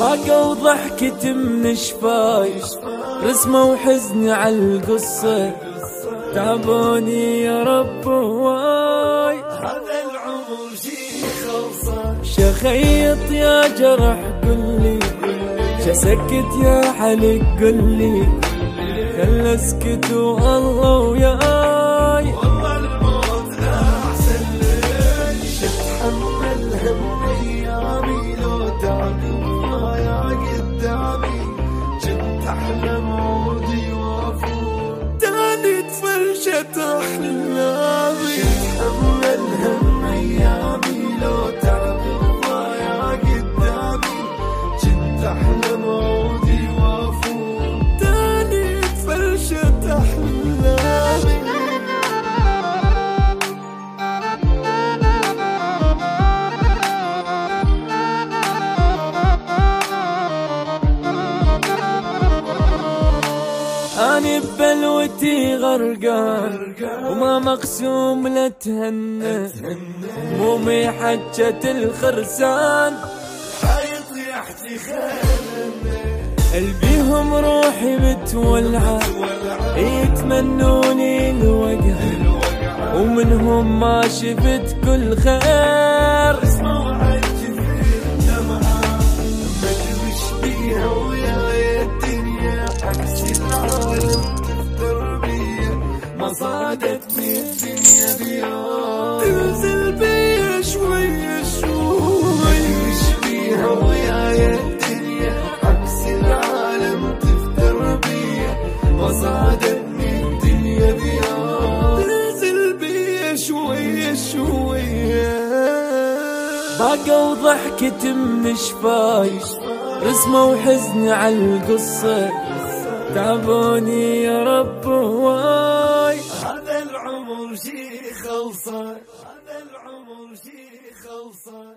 باقى وضحكت من شفاي رسمة وحزني على القصة. تعبوني يا رب واي هذا العمر شي خلصه شخيط يا جرح شسكت يا حلق قلي خل أسكت والله وياي والله الموت أحسن لك. تتحمل هم ايامي لو تعب يا قدامي كنت احلم عودي اني ببلوتي غرقان وما مقسوم لتهنى همومي حجة الخرسان. حيطيح تخلني ألبيهم روحي متولعة يتمنوني الوقع ومنهم ما شفت كل خير. ما صادتني الدنيا بيوم. تنزل بيا شوية شوي. مدري بيها ويا الدنيا. عكس العالم تفتر بيا. ما صادتني الدنيا بيوم. تنزل بيا شوية شوية باقى وضحكت من شفاي رسمة وحزني على القصة. تعبوني يا رب واي هذا العمر شي خلصه هذا العمر شي خلصه